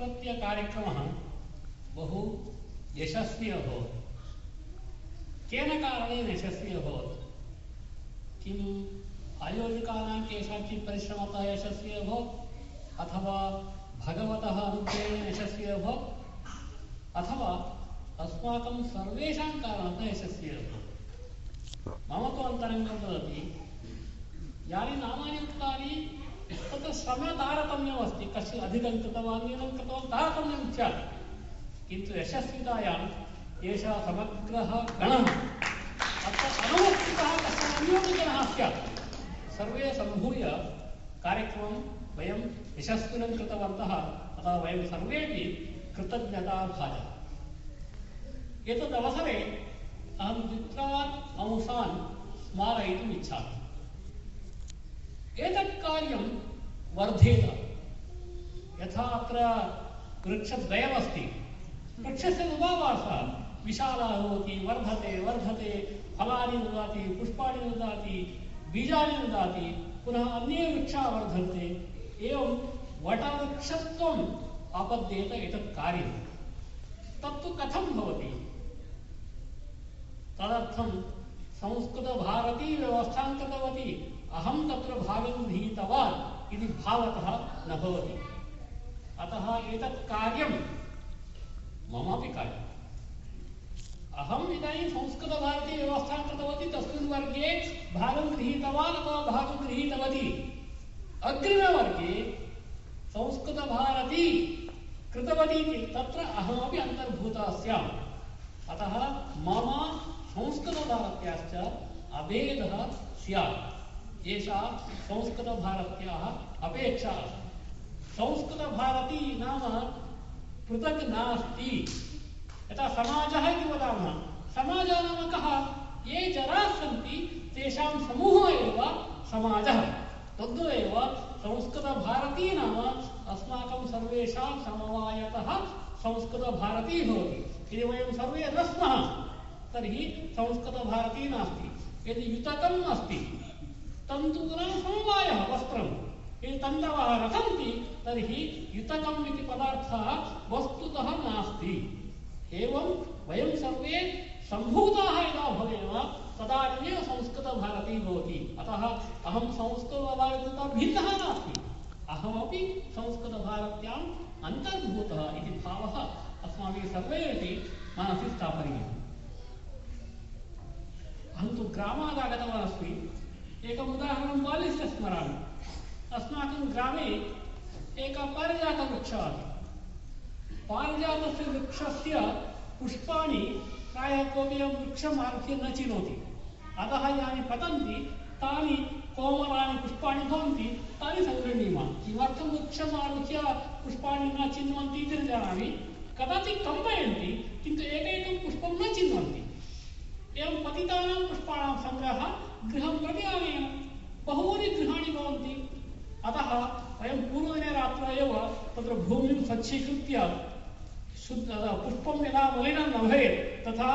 अत्रत्य कार्यक्रमः बहु यशस्वी अभवत्। केन कारणेन यशस्वी अभवत्? किम् आयोजकानां केषाञ्चित् परिश्रमतः यशस्वी अभवत्? अथवा भगवतः अनुग्रहेण यशस्वी अभवत्? अथवा अस्माकं सर्वेषां कारणतः यशस्वी अभवत्? मम तु अन्तरङ्गं वदति, यानि नामानि उक्तानि तत्र श्रमतारतम्यमस्ति कस्य अधिकं कृतवान्, न्यूनं कृतवान् तारतम्यं स्यात् किन्तु यशस्वितायाम् एषः समग्रः गणः, अत्र अनुवर्तितः कश्चन गणः स्यात्। सर्वे सम्भूय कार्यक्रमं वयं यशस्विनं कृतवन्तः, अतः वयं सर्वेपि कृतज्ञताभाजः एतदवसरे अहं द्वित्रान् अंशान् स्मारयितुम् इच्छामि। एतत् कार्यं वर्धेत। यथा अत्र वृक्षद्वयमस्ति। वृक्षस्य उपावासः विशालः भवति वर्धते वर्धते, फलानि ददाति, पुष्पाणि ददाति, बीजानि ददाति, पुनः अन्ये वृक्षाः वर्धन्ते। एवं वटवृक्षत्वम् आपद्येत एतत् कार्यं तत्तु कथं भवति? तदर्थं संस्कृतभारती कृतवती। अहं तत्र भागं गृहीतवान् इति भावतः न भवति। अतः एतत् कार्यं ममापि कार्यम्। अहम् इदानीं संस्कृतभारती व्यवस्थां कृतवती, तस्मिन् वर्गे भागं गृहीतवान् अथवा भागं गृहीतवती। अग्रिमवर्गे संस्कृतभारती कृतवती तत्र अहमपि अन्तर्भूतः स्याम्। अतः मम संस्कृतभारत्याश्च अभेदः स्यात्। एषा संस्कृतभारत्याः अपेक्षा। संस्कृतभारती नाम पृथक् नास्ति। यथा समाजः इति वदामः। समाजः नाम कः? ये जनाः सन्ति, तेषां समूहः एव समाजः। तद्वदेव संस्कृतभारती नाम अस्माकं सर्वेषां समवायतः संस्कृतभारती भवति। यदि वयं सर्वे न स्मः, तर्हि संस्कृतभारती नास्ति। यदि युतकम् अस्ति तन्तूनां समवायः वस्त्रं यदि तन्तवः न सन्ति तर्हि युतकम् इति पदार्थः वस्तुतः नास्ति। एवं वयं सर्वे सम्भूताः यदा भवेम तदानीमेव संस्कृतभारती भवति। अतः अहं संस्कृतभारतीतः भिन्नः नास्ति। अहमपि संस्कृतभारत्याम् अन्तर्भूतः इति भावः अस्माभिः सर्वैरपि मनसि स्थापनीयः अहं तु ग्रामादागतवान् अस्मि एकम् उदाहरणं बाल्यस्य स्मरामि अस्माकं ग्रामे एकः पारिजातवृक्षः अस्ति पारिजातस्य वृक्षस्य पुष्पाणि प्रायः कोऽपि एवं वृक्षम् आरुह्य न चिनोति। अतः यानि पतन्ति, तानि कोमलानि पुष्पाणि भवन्ति, तानि सङ्गृह्णीमः किमर्थं वृक्षम् आरुह्य पुष्पाणि न चिन्वन्ति इति न जानामि। कदाचित् कम्पयन्ति, किन्तु एकैकं पुष्पं न चिन्वन्ति। एवं पतितानां पुष्पाणां सङ्ग्रहः गृहं प्रति आनयनं बहूनि गृहाणि भवन्ति। अतः वयं पूर्वदिने रात्रौ एव तत्र भूमिं स्वच्छीकृत्य शुद्ध पुष्पं यदा मलिनं न भवेत् तथा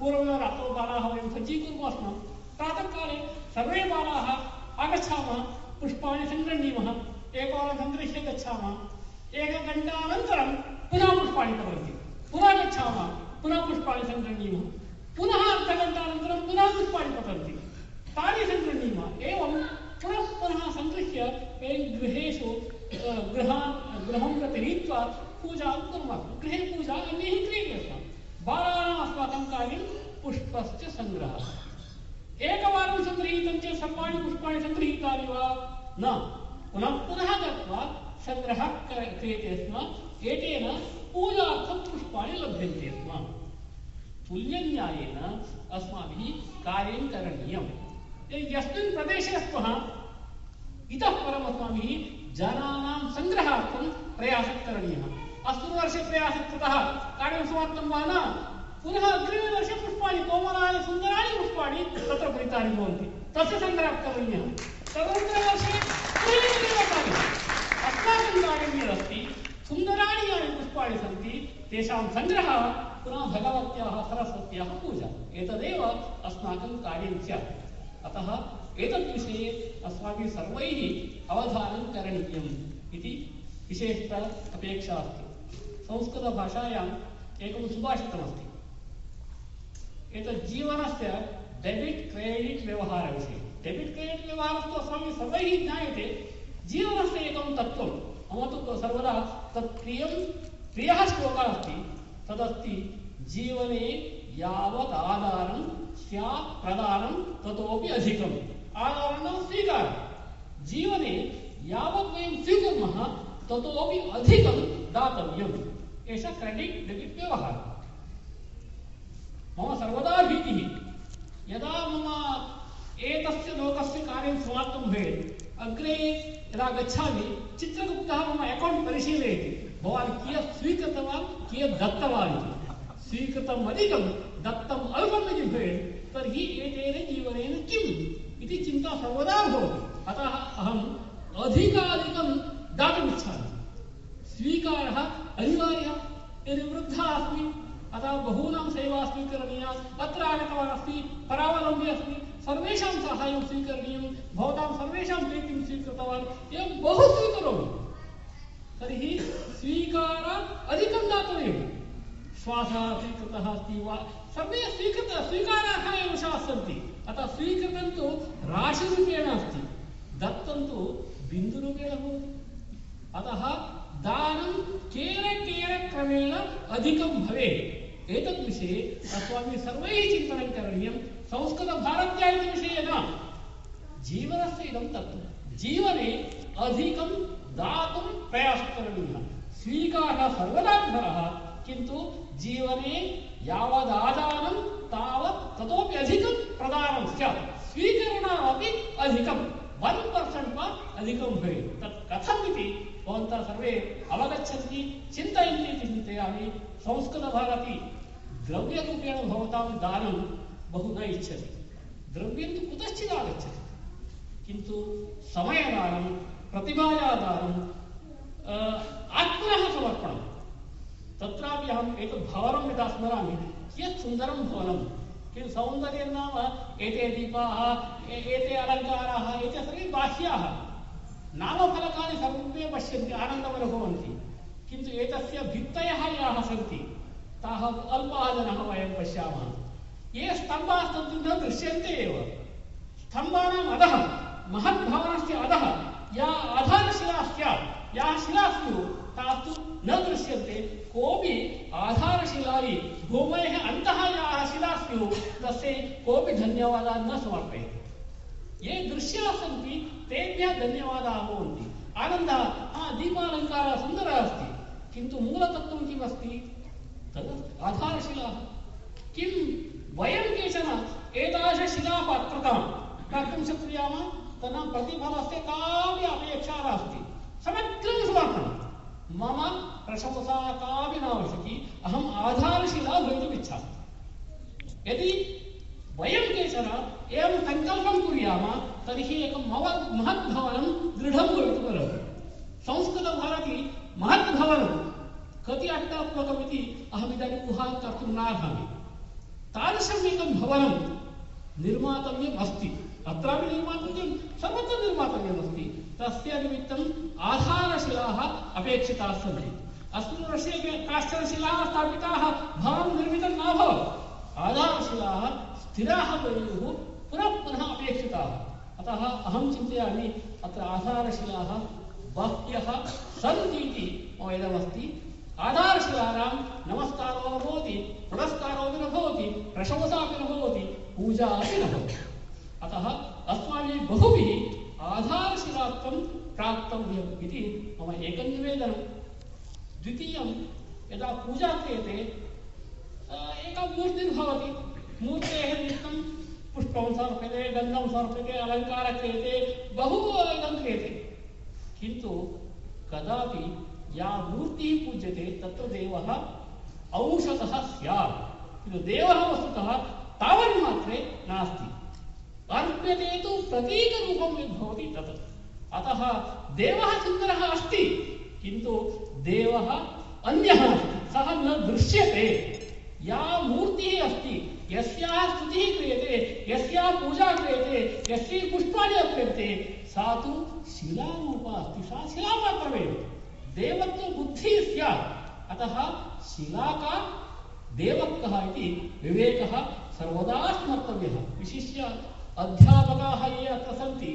पूर्वमेव रात्रौ बालाः वयं सज्जीकुर्मः स्म प्रातःकाले सर्वे बालाः आगच्छामः, पुष्पाणि सङ्गृह्णीमः, एकवारं सङ्गृह्य गच्छामः। एकघण्टानन्तरं पुनः पुष्पाणि पतन्ति पुनः गच्छामः, पुनः पुष्पाणि सङ्गृह्णीमः। पुनः अर्धघण्टानन्तरं पुनः पुष्पाणि पतन्ति तानि सङ्गृह्णीमः एवं पुनः पुनः सङ्गृह्य वयं गृहेषु गृहान् गृहं प्रति नीत्वा पूजां कुर्मः। गृहे पूजा अन्यैः क्रियते। स्म बालानाम् अस्माकं कार्यं पुष्पस्य सङ्ग्रहः। एकवारं सङ्गृहीतं चेत् सर्वाणि पुष्पाणि सङ्गृहीतानि वा? न। पुनः पुनः गत्वा सङ्ग्रहः क्रियते स्म। एतेन पूजार्थं पुष्पाणि लभ्यन्ते स्म। तुल्यन्यायेन अस्माभिः कार्यं करणीयम्। यस्मिन् प्रदेशे स्मः इतः परम् अस्माभिः जनानां सङ्ग्रहार्थं प्रयासः करणीयः अस्मिन् वर्षे प्रयासः कृतः कार्यं समाप्तं वा न पुनः अग्रिमे वर्षे पुष्पाणि कोमलानि सुन्दराणि पुष्पाणि तत्र फलितानि भवन्ति तस्य सङ्ग्रहः करणीयः तदनन्तरे वर्षे पुनः तदेव कार्यम् अस्माकं कार्यं यदस्ति सुन्दराणि यानि पुष्पाणि सन्ति तेषां सङ्ग्रहः पुनः भगवत्याः सरस्वत्याः पूजा। एतदेव अस्माकं कार्यं स्यात् अतः एतद्विषये अस्माभिः सर्वैः अवधानं करणीयम् इति विशेषता अपेक्षा अस्ति। संस्कृतभाषायाम् एकं सुभाषितमस्ति। एतत् जीवनस्य डेबिट् क्रेडिट् व्यवहारविषये। डेबिट् क्रेडिट् व्यवहारस्तु अस्माभिः सर्वैः ज्ञायते। जीवनस्य एकं तत्त्वं, मम तु सर्वदा तत् प्रियं प्रियः श्लोकः अस्ति। तदस्ति जीवने यावत् आधारं स्यात् प्रदानं ततोपि अधिकम्। नाम स्वीकारः जीवने यावत् वयं स्वीकुर्मः, ततोपि अधिकं दातव्यम्। एषः क्रेडिट् डेबिट् व्यवहारः मम सर्वदा भीतिः, यदा मम एतस्य लोकस्य कार्यं समाप्तं भवेत्, अग्रे यदा गच्छामि, चित्रगुप्तः मम अकौण्ट् परिशीलयति। भवान् कियत् स्वीकृतवान्, कियत् दत्तवान् इति। स्वीकृतम् अधिकं, दत्तम् अल्पम् भवेत् तर्हि एतेन जीवनेन किम्? इति चिन्ता सर्वदा भवति। अतः अहम् अधिकाधिकं दातुमिच्छामि स्वीकारः अनिवार्यः। यदि वृद्धः अस्मि, अतः बहूनां सेवा स्वीकरणीया, अत्र आगतवान् अस्ति परावलम्बी अस्ति सर्वेषां साहाय्यं स्वीकरणीयं, भवतां सर्वेषां प्रीतिं स्वीकृतवान्, एवं बहु स्वीकरोमि। तर्हि स्वीकार श्वासः स्वीकृतः अस्ति वा? सर्वे स्वीकृत स्वीकाराः एव वशाः सन्ति अतः स्वीकृतं तु राशिरूपेण अस्ति। दत्तं तु बिन्दुरूपेण भवति। अतः दानं क्रमेण अधिकं भवेत्। एतद्विषये अस्माभिः सर्वैः चिन्तनं करणीयं। संस्कृतभारत्या इति विषये न। जीवनस्य इदं तत्त्वं। जीवने अधिकं दातुं प्रयासः करणीयः। स्वीकारः सर्वदा विफलः किन्तु जीवने यावदादानं तावत् ततोपि अधिकं प्रदानं स्यात्। स्वीकरणामपि अधिकं। वन् पर्सेण्ट् वा अधिकं भवेत्। तत् कथम् इति भवन्तः सर्वे अवगच्छन्ति, चिन्तयन्ति इति चिन्तयामि। संस्कृतभारती द्रव्यरूपेण भवतां दानं बहु न इच्छति। द्रव्यं तु कुतश्चित् आगच्छति। किन्तु समयदानं, प्रतिभायादानं आत्मनः समर्पणं तत्रापि अहम् एतत् भवनं यदा स्मरामि कियत् सुन्दरं भवनं। किन्तु सौन्दर्यं नाम? एते दीपाः एते अलङ्काराः, एते सर्वे बाह्याः। नामफलकानि सर्वे पश्यन्ति आनन्दम् अनुभवन्ति किन्तु एतस्य भित्तयः याः सन्ति, ताः अल्पाः जनाः वयं पश्यामः। ये स्तम्भाः सन्ति न दृश्यन्ते एव। स्तम्भानाम् अधः, महद्भवनस्य अधः, या आधारशिला स्यात्। याः शिला स्युः तास्तु न दृश्यन्ते। कोऽपि आधारशिलायै भूमेः अन्तः याः शिला स्युः तस्य कोऽपि न समर्पयति। ये दृश्याः सन्ति, तेभ्यः धन्यवादाः भवन्ति। आनन्दः, हा, दीपालङ्कारः सुन्दरः अस्ति। किन्तु मूलतत्त्वं किम् अस्ति तद् आधारशिलाः। किं? केचन एतादृशशिलापात्रतां कर्तुं प्रतिफलस्य कापि अपेक्षा नास्ति। समग्रं समर्पणं मम, प्रशंसा कापि नावश्यकी अहम् आधारशिला यदि वयं केचन एवं सङ्कल्पं कुर्यामः, तर्हि एकं मव महद्भवनं दृढं भवितुमर्हति संस्कृतभारती महद्भवनं कति अट्टात्मकमिति अहमिदानीम् ऊहां कर्तुं नार्हामि तादृशम् एकं भवनं निर्मातव्यम् अस्ति अत्रापि निर्मातव्यं, सर्वत्र निर्मातव्यमस्ति। तस्य निमित्तम् आधारशिलाः अपेक्षिताः सन्ति। अस्मिन् वर्षे काश्चन शिलाः स्थापिताः भवनं निर्मितं नाभवत् आधारशिलाः स्थिराः भवेयुः पुनः पुनः अपेक्षिताः। अतः अहं चिन्तयामि, अत्र आधारशिलाः बह्व्यः सन्ति इति मम इदमस्ति। आधारशिलानां नमस्कारो न भवति पुरस्कारोऽपि न भवति प्रशंसापि न भवति, पूजा अपि न भवति। अतः अस्माभिः बहुभिः आधारशिलात्वं प्राप्तव्यम् इति मम एकं निवेदनं। द्वितीयं, यदा पूजा क्रियते एका मूर्तिर्भवति मूर्तेः निमित्तं पुष्पं समर्प्यते, गन्धं समर्प्यते, अलङ्कारः क्रियते, बहु इदं क्रियते। किन्तु कदापि या मूर्तिः पूज्यते, तत्र देवः औषधः स्यात्। किन्तु देवः वस्तुतः तावन्मात्रे नास्ति। अर्प्यते तु प्रतीकरूपं यद्भवति तत्। अतः देवः सुन्दरः अस्ति, किन्तु देवः अन्यः सः न दृश्यते। या मूर्तिः अस्ति, यस्याः स्तुतिः क्रियते, यस्याः पूजा क्रियते, यस्यै पुष्पाणि अर्प्यन्ते, सा तु शिलारूपा अस्ति, सा शिलामात्रमेव देवत्व बुद्धिः स्यात्। अतः शिला का देवत्वः इति विवेकः सर्वदा स्मर्तव्यः। विशिष्य अध्यापकाः ये अत्र सन्ति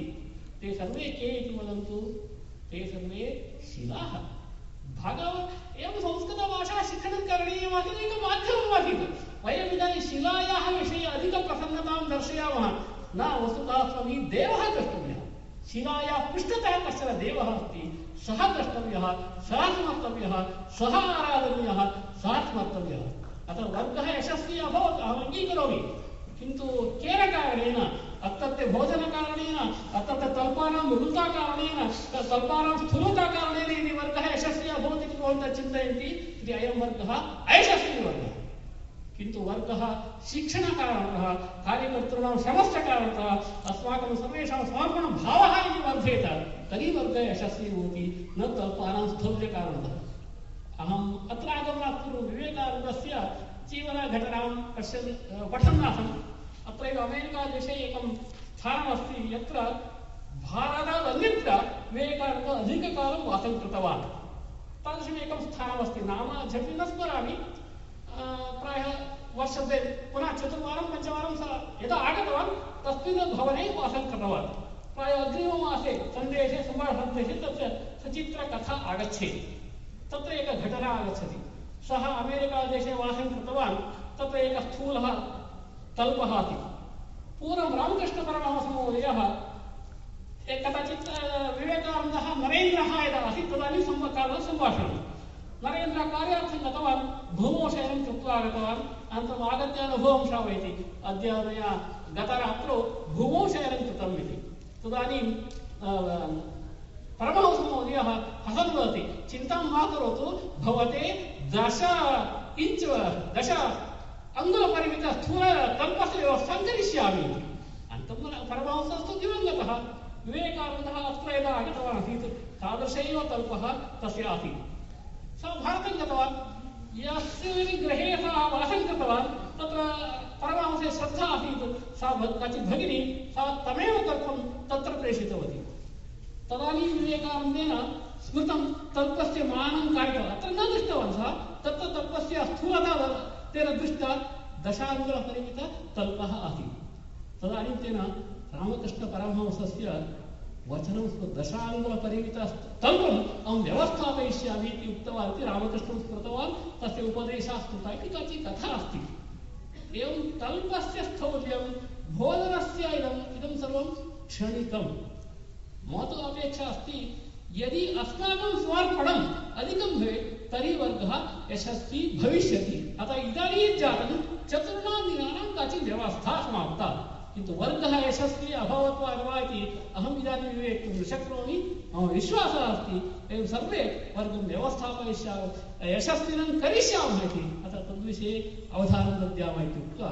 ते सर्वे के इति वदन्तु, ते सर्वे शिलाः भगव एवं संस्कृतभाषा शिक्षणं करणीयमासीत्, एकं माध्यममासीत् वयम् इदानीं शिलायाः विषये अधिकप्रसन्नतां दर्शयामः। न वस्तुतः अस्माभिः देवः द्रष्टव्यः। शिलायाः पृष्ठतः कश्चन देवः अस्ति, सः द्रष्टव्यः, सः स्मर्तव्यः, सः आराधनीयः, सः स्मर्तव्यः। अतः वर्गः यशस्वी अभवत्, अहम् अङ्गीकरोमि। किन्तु केन कारणेन अत्रत्य भोजनकारणेन अत्रत्य तल्पानां मृदुताकारणेन तल्पानां स्थूलताकारणेन यदि वर्गः यशस्वी अभवत् इति भवन्तः चिन्तयन्ति इति अयं वर्गः अयशस्वी वर्गः किन्तु वर्गः शिक्षणकारणतः, कार्यकर्तॄणां श्रमस्य कारणतः अस्माकं सर्वेषां समर्पणभावः यदि वर्धेत, तर्हि वर्गः यशस्वी भवति, न तल्पानां स्थौल्यकारणतः अहम् अत्र आगमनात् पूर्वं विवेकानन्दस्य जीवनघटनां पश्यन् पठन् आसम् अत्रैव अमेरिकादेशे एकं स्थानमस्ति, यत्र भारतात् अन्यत्र विवेकानन्दः अधिककालं वासं कृतवान्। तादृशमेकं स्थानमस्ति, नाम झटिति न स्मरामि प्रायः वर्षद्वये पुनः चतुर्वारं, पञ्चवारं सः यदा आगतवान्, तस्मिन् भवने वासं कृतवान्। प्रायः अग्रिममासे सन्देशे, सम्भाषणसन्देशे तस्य सचित्रकथा आगच्छेत्। तत्र एका घटना आगच्छति। सः अमेरिकादेशे वासं कृतवान् तत्र एकः स्थूलः तल्पः आसीत्। पूर्वं रामकृष्णपरमहंसमहोदयः कदाचित् विवेकानन्दः नरेन्द्रः यदा आसीत्, तदानीं सम्कालः सम्भाषणं नरेन्द्रः कार्यार्थं गतवान् भूमौ शयनं कृत्वा आगतवान्, अनन्तरम् आगत्य अनुभवं श्रावयति अद्य मया गतरात्रौ भूमौ शयनं कृतम् इति। तदानीं परमहंसमहोदयः हसन् वदति चिन्तां मा करोतु, भवते दश, इञ्च्, दश अङ्गुलपरिमितस्थूलकल्पस्य व्यवस्थां करिष्यामि इति अनन्तरं परमहंसस्तु दिवङ्गतः। विवेकानन्दः अत्र यदा आगतवान् आसीत् तादृश एव कल्पः तस्य आसीत्। सः भारतं गतवान्। यस्य गृहे सः वासं कृतवान्, तत्र परमहंसे श्रद्धा आसीत्। सा काचित् भगिनी, सा तमेव कल्पं तत्र प्रेषितवती। तदानीं विवेकानन्देन स्मृतं तल्पस्य मानं कारितवान्। अत्र न दृष्टवान् सः। तत्र तल्पस्य स्थूलता तेन दृष्टा दशाङ्गुलपरिमित तल्पः आसीत्. तदानीं तेन रामकृष्णपरमहंसस्य वचनं दशाङ्गुलपरिमिततल्पम् अहं व्यवस्थापयिष्यामि इति उक्तवान् इति रामकृष्णं स्मृतवान्. तस्य उपदेशः स्मृतः इति काचित् कथा अस्ति. एवं तल्पस्य स्थौल्यं भोजनस्य इदम्, इदं सर्वं क्षणिकं मम तु अपेक्षा अस्ति, यदि अस्माकं समर्पणम् अधिकं भवेत् तर्हि वर्गः यशस्वी भविष्यति अतः इदानीं जातं चतुर्णां दिनानां काचित् व्यवस्था समाप्ता। किन्तु वर्गः यशस्वी अभवत् वा न वा इति अहम् इदानीं विवेक्तुं न शक्नोमि मम विश्वासः सर्वे वर्गं व्यवस्थापयिष्यामः यशस्विनं करिष्यामः अतः तद्विषये अवधानं दद्यामः इति उक्त्वा